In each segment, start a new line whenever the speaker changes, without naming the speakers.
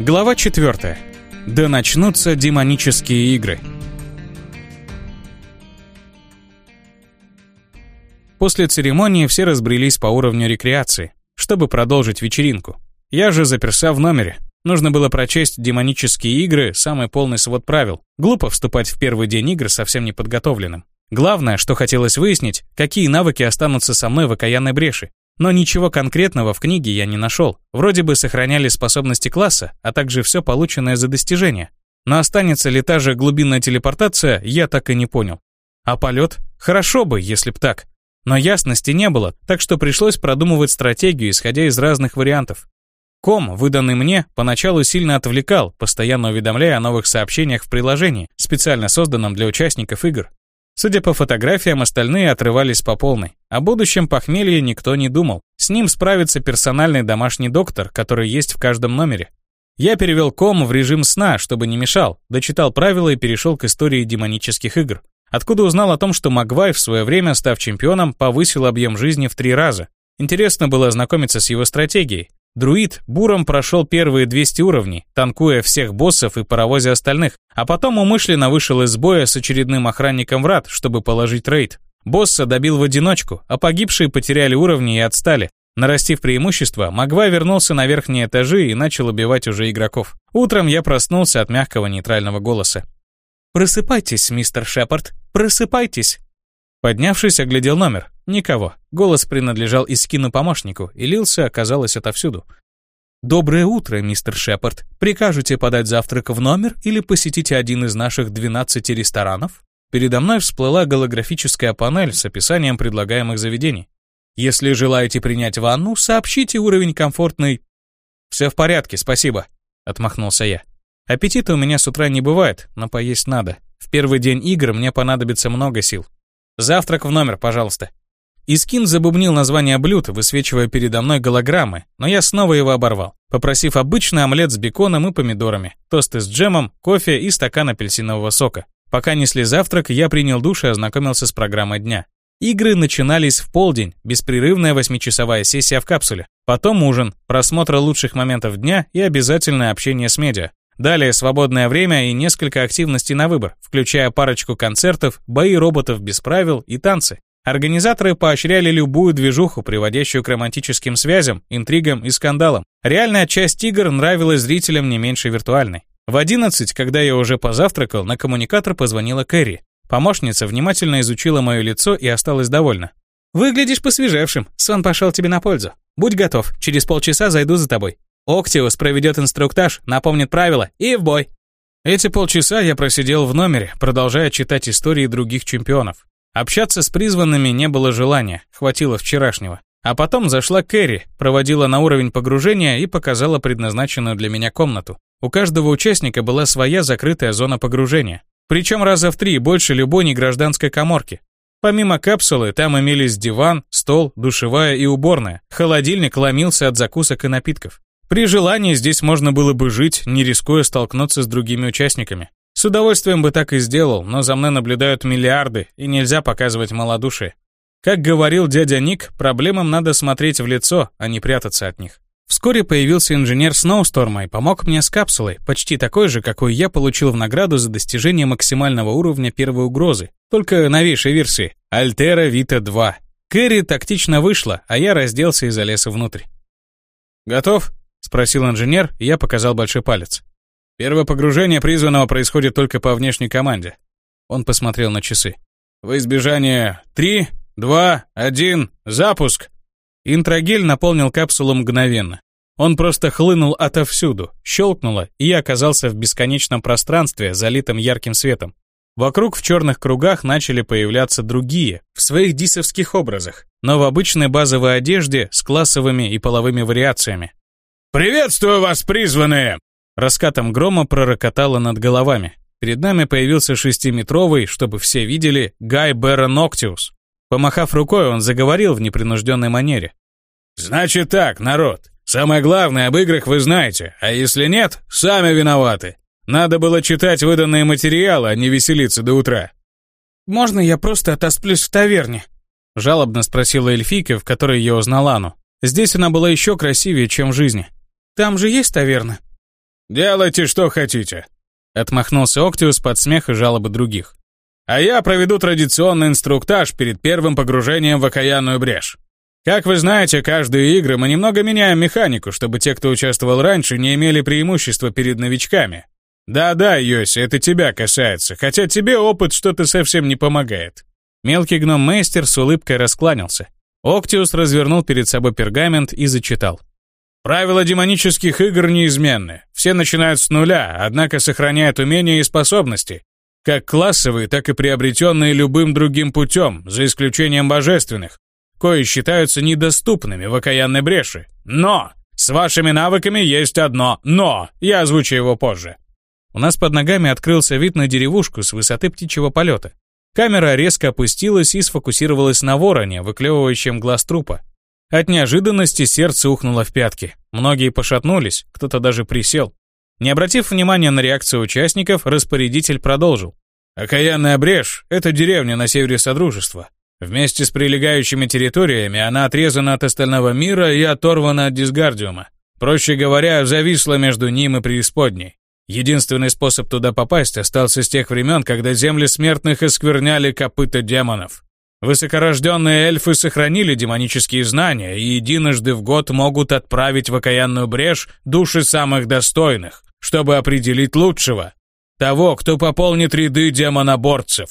Глава 4. Да начнутся демонические игры. После церемонии все разбрелись по уровню рекреации, чтобы продолжить вечеринку. Я же заперся в номере. Нужно было прочесть демонические игры, самый полный свод правил. Глупо вступать в первый день игр совсем неподготовленным. Главное, что хотелось выяснить, какие навыки останутся со мной в окаянной бреши. Но ничего конкретного в книге я не нашел. Вроде бы сохраняли способности класса, а также все полученное за достижение. Но останется ли та же глубинная телепортация, я так и не понял. А полет? Хорошо бы, если б так. Но ясности не было, так что пришлось продумывать стратегию, исходя из разных вариантов. Ком, выданный мне, поначалу сильно отвлекал, постоянно уведомляя о новых сообщениях в приложении, специально созданном для участников игр. Судя по фотографиям, остальные отрывались по полной. О будущем похмелье никто не думал. С ним справится персональный домашний доктор, который есть в каждом номере. Я перевел ком в режим сна, чтобы не мешал, дочитал правила и перешел к истории демонических игр. Откуда узнал о том, что Магвай в свое время, став чемпионом, повысил объем жизни в три раза. Интересно было ознакомиться с его стратегией. Друид буром прошел первые 200 уровней, танкуя всех боссов и паровозе остальных, а потом умышленно вышел из боя с очередным охранником врат, чтобы положить рейд. Босса добил в одиночку, а погибшие потеряли уровни и отстали. Нарастив преимущество, Магвай вернулся на верхние этажи и начал убивать уже игроков. Утром я проснулся от мягкого нейтрального голоса. «Просыпайтесь, мистер Шепард, просыпайтесь!» Поднявшись, оглядел номер. Никого. Голос принадлежал Искину помощнику и лился, оказалось, отовсюду. «Доброе утро, мистер Шепард. Прикажете подать завтрак в номер или посетите один из наших 12 ресторанов?» Передо мной всплыла голографическая панель с описанием предлагаемых заведений. «Если желаете принять ванну, сообщите уровень комфортный...» «Все в порядке, спасибо», — отмахнулся я. «Аппетита у меня с утра не бывает, но поесть надо. В первый день игр мне понадобится много сил. Завтрак в номер, пожалуйста». Искин забубнил название блюд, высвечивая передо мной голограммы, но я снова его оборвал, попросив обычный омлет с беконом и помидорами, тосты с джемом, кофе и стакан апельсинового сока. Пока несли завтрак, я принял душ и ознакомился с программой дня. Игры начинались в полдень, беспрерывная восьмичасовая сессия в капсуле. Потом ужин, просмотр лучших моментов дня и обязательное общение с медиа. Далее свободное время и несколько активностей на выбор, включая парочку концертов, бои роботов без правил и танцы. Организаторы поощряли любую движуху, приводящую к романтическим связям, интригам и скандалам. Реальная часть игр нравилась зрителям не меньше виртуальной. В 11, когда я уже позавтракал, на коммуникатор позвонила Кэрри. Помощница внимательно изучила мое лицо и осталась довольна. «Выглядишь посвежевшим, сон пошел тебе на пользу. Будь готов, через полчаса зайду за тобой. Октиус проведет инструктаж, напомнит правила и в бой». Эти полчаса я просидел в номере, продолжая читать истории других чемпионов. Общаться с призванными не было желания, хватило вчерашнего. А потом зашла Кэрри, проводила на уровень погружения и показала предназначенную для меня комнату. У каждого участника была своя закрытая зона погружения. Причем раза в три больше любой негражданской коморки. Помимо капсулы, там имелись диван, стол, душевая и уборная. Холодильник ломился от закусок и напитков. При желании здесь можно было бы жить, не рискуя столкнуться с другими участниками. С удовольствием бы так и сделал, но за мной наблюдают миллиарды, и нельзя показывать малодушие. Как говорил дядя Ник, проблемам надо смотреть в лицо, а не прятаться от них. Вскоре появился инженер Сноусторма и помог мне с капсулой, почти такой же, какой я получил в награду за достижение максимального уровня первой угрозы, только новейшей версии — Альтера Вита 2. Кэрри тактично вышла, а я разделся и залез внутрь. «Готов?» — спросил инженер, и я показал большой палец. Первое погружение призванного происходит только по внешней команде. Он посмотрел на часы. В избежание три, два, один, запуск. Интрагель наполнил капсулу мгновенно. Он просто хлынул отовсюду, щелкнуло, и я оказался в бесконечном пространстве, залитом ярким светом. Вокруг в черных кругах начали появляться другие, в своих дисовских образах, но в обычной базовой одежде с классовыми и половыми вариациями. «Приветствую вас, призванные!» Раскатом грома пророкотало над головами. Перед нами появился шестиметровый, чтобы все видели, Гай Берон Октиус. Помахав рукой, он заговорил в непринужденной манере. «Значит так, народ, самое главное об играх вы знаете, а если нет, сами виноваты. Надо было читать выданные материалы, а не веселиться до утра».
«Можно я просто отосплюсь в таверне?»
Жалобно спросила эльфийка, в которой я узнал Ану. Здесь она была еще красивее, чем в жизни.
«Там же есть таверна?»
«Делайте, что хотите», — отмахнулся Октиус под смех и жалобы других. «А я проведу традиционный инструктаж перед первым погружением в окаянную брешь. Как вы знаете, каждые игры мы немного меняем механику, чтобы те, кто участвовал раньше, не имели преимущества перед новичками. Да-да, Йоси, это тебя касается, хотя тебе опыт что-то совсем не помогает».
Мелкий гном-мейстер с улыбкой раскланялся. Октиус развернул перед собой пергамент и зачитал.
Правила демонических игр неизменны. Все начинают с нуля, однако сохраняют умения и способности, как классовые, так и приобретенные любым другим путем, за исключением божественных, кои считаются недоступными в окаянной бреши. Но! С вашими навыками есть одно «но». Я озвучу его позже.
У нас под ногами открылся вид на деревушку с высоты птичьего полета. Камера резко опустилась и сфокусировалась на вороне, выклевывающем глаз трупа. От неожиданности сердце ухнуло в пятки. Многие пошатнулись, кто-то даже присел. Не обратив внимания на реакцию участников, распорядитель продолжил. «Окаянная брешь — это деревня на севере Содружества. Вместе с прилегающими территориями она отрезана от остального мира и оторвана от дисгардиума. Проще говоря, зависла между ним и преисподней. Единственный способ туда попасть остался с тех времен, когда земли смертных оскверняли копыта демонов. Высокорожденные эльфы сохранили демонические знания и единожды в год могут отправить в окаянную брешь души самых достойных, чтобы определить лучшего. Того, кто пополнит ряды демоноборцев.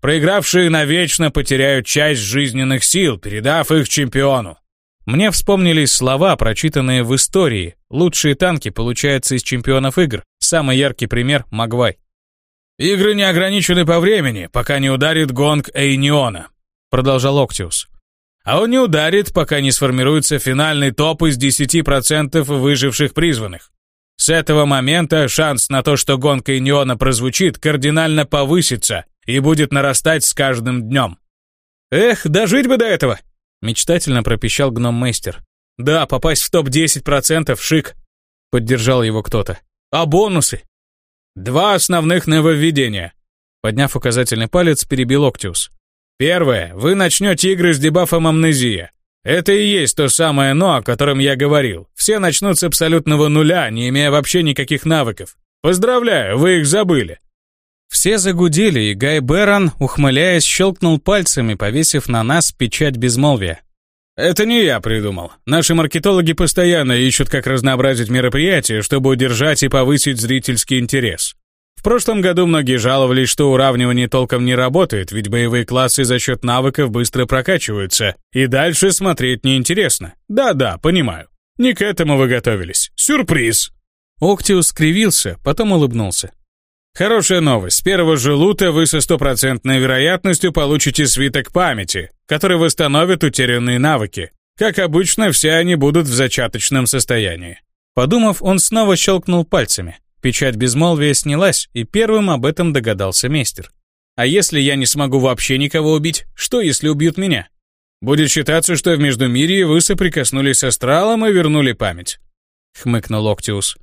Проигравшие навечно потеряют часть жизненных сил, передав их чемпиону. Мне вспомнились слова, прочитанные в истории. Лучшие танки получаются из чемпионов игр. Самый яркий пример – Магвай. «Игры не ограничены по времени, пока не ударит гонг Эйниона», продолжал Октиус. А он не ударит, пока не сформируется финальный топ из 10% выживших призванных. С этого момента шанс на то, что гонка Иниона прозвучит, кардинально повысится и будет нарастать с каждым днем. «Эх, дожить бы до этого!» — мечтательно пропищал гном-мейстер. «Да, попасть в топ-10% шик!» — поддержал его кто-то. «А бонусы?» «Два основных нововведения!» Подняв указательный палец, перебил Октиус. Первое. Вы начнете игры с дебафом амнезия. Это и есть то самое «но», о котором я говорил. Все начнут с абсолютного нуля, не имея вообще никаких навыков. Поздравляю, вы их забыли. Все загудели, и Гай Берон, ухмыляясь, щелкнул пальцами, повесив на нас печать безмолвия. Это не я придумал. Наши маркетологи постоянно ищут, как разнообразить мероприятия, чтобы удержать и повысить зрительский интерес. Прошлом году многие жаловались, что уравнивание толком не работает, ведь боевые классы за счет навыков быстро прокачиваются, и дальше смотреть неинтересно. Да-да, понимаю. Не к этому вы готовились. Сюрприз!» Октиус скривился, потом улыбнулся. «Хорошая новость. С первого же лута вы со стопроцентной вероятностью получите свиток памяти, который восстановит утерянные навыки. Как обычно, все они будут в зачаточном состоянии». Подумав, он снова щелкнул пальцами. Печать безмолвия снялась, и первым об этом догадался мейстер. А если я не смогу вообще никого убить, что если убьют меня? Будет считаться, что в Междумирье вы соприкоснулись с астралом и вернули память. Хмыкнул Октиус.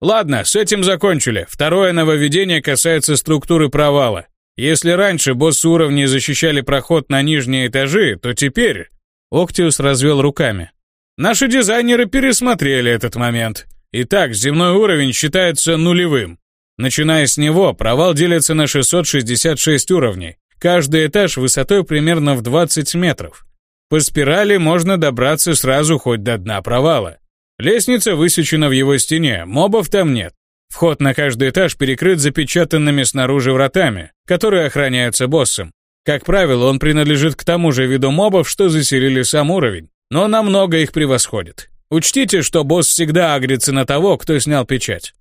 Ладно, с этим закончили. Второе нововведение касается структуры провала. Если раньше босс уровней защищали проход на нижние этажи, то теперь... Октиус развел руками. Наши дизайнеры пересмотрели этот момент. Итак, земной уровень считается нулевым. Начиная с него, провал делится на 666 уровней. Каждый этаж высотой примерно в 20 метров. По спирали можно добраться сразу хоть до дна провала. Лестница высечена в его стене, мобов там нет. Вход на каждый этаж перекрыт запечатанными снаружи вратами, которые охраняются боссом. Как правило, он принадлежит к тому же виду мобов, что заселили сам уровень, но намного их превосходит. Учтите, что босс всегда агрится на того, кто снял печать.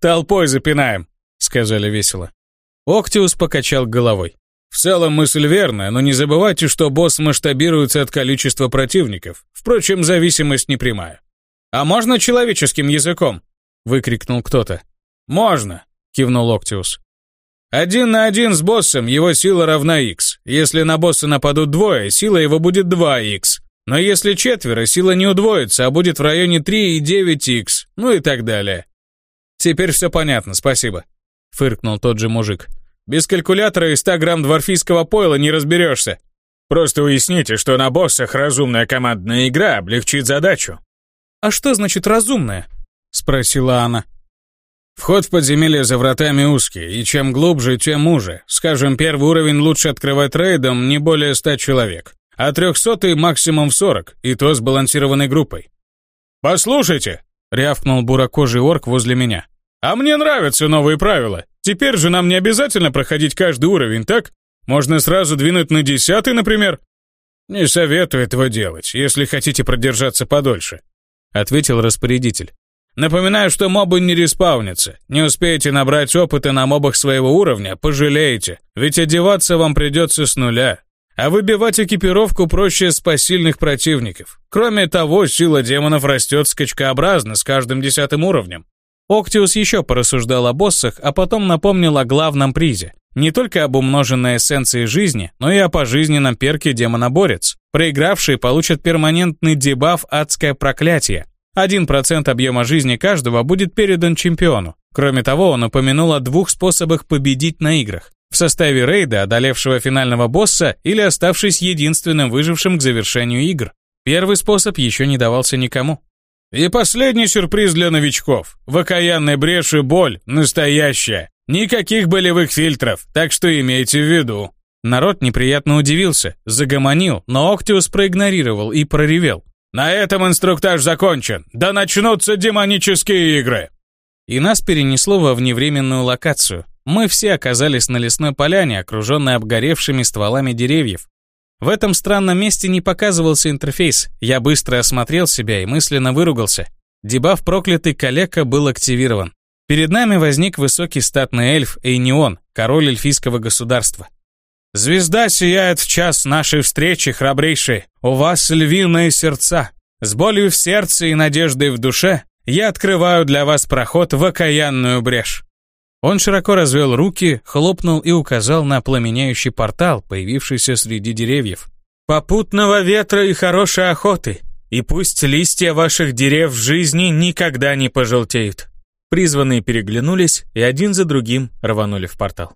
«Толпой запинаем», — сказали весело. Октиус покачал головой. В целом мысль верная, но не забывайте, что босс масштабируется от количества противников. Впрочем, зависимость не прямая. «А можно человеческим языком?» — выкрикнул кто-то. «Можно», — кивнул Октиус. «Один на один с боссом его сила равна x. Если на босса нападут двое, сила его будет 2x. Но если четверо, сила не удвоится, а будет в районе 3,9х, ну и так далее. Теперь все понятно, спасибо. Фыркнул тот же мужик. Без калькулятора и 100 грамм дворфийского пойла не разберешься. Просто уясните, что на боссах разумная командная игра облегчит задачу. А что значит разумная? Спросила она.
Вход в подземелье за вратами узкий, и чем глубже, тем уже. Скажем, первый уровень лучше открывать рейдом не более ста человек, а трехсотый максимум в сорок, и то сбалансированной группой. «Послушайте!» — рявкнул буракожий орк возле меня. «А мне нравятся новые правила. Теперь же нам не обязательно проходить каждый уровень, так? Можно сразу двинуть на десятый, например?» «Не советую этого делать, если хотите продержаться подольше», — ответил распорядитель. Напоминаю, что мобы не респаунятся. Не успеете набрать опыта на мобах своего уровня, пожалеете, ведь одеваться вам придется с нуля. А выбивать экипировку проще с посильных противников. Кроме того, сила демонов растет скачкообразно с каждым десятым уровнем. Октиус еще порассуждал о боссах, а потом напомнил о главном призе. Не только об умноженной эссенции жизни, но и о пожизненном перке демоноборец. Проигравшие получат перманентный дебаф «Адское проклятие», 1% объема жизни каждого будет передан чемпиону. Кроме того, он упомянул о двух способах победить на играх. В составе рейда, одолевшего финального босса, или оставшись единственным выжившим к завершению игр. Первый способ еще не давался никому. И последний сюрприз для новичков. В окаянной бреши боль настоящая. Никаких болевых фильтров, так что имейте в виду. Народ неприятно удивился, загомонил, но Октиус проигнорировал и проревел. На этом инструктаж закончен. Да начнутся демонические игры. И нас перенесло во вневременную локацию. Мы все оказались на лесной поляне, окруженной обгоревшими стволами деревьев. В этом странном месте не показывался интерфейс. Я быстро осмотрел себя и мысленно выругался. Дебаф проклятый калека был активирован. Перед нами возник высокий статный эльф Эйнион, король эльфийского государства. Звезда сияет в час нашей встречи, храбрейшие. У вас львиные сердца. С болью в сердце и надеждой в душе я открываю для вас проход в окаянную брешь». Он широко развел руки, хлопнул и указал на пламеняющий портал, появившийся среди деревьев. «Попутного ветра и хорошей охоты, и пусть листья ваших дерев в жизни никогда не пожелтеют». Призванные переглянулись и один за другим рванули в портал.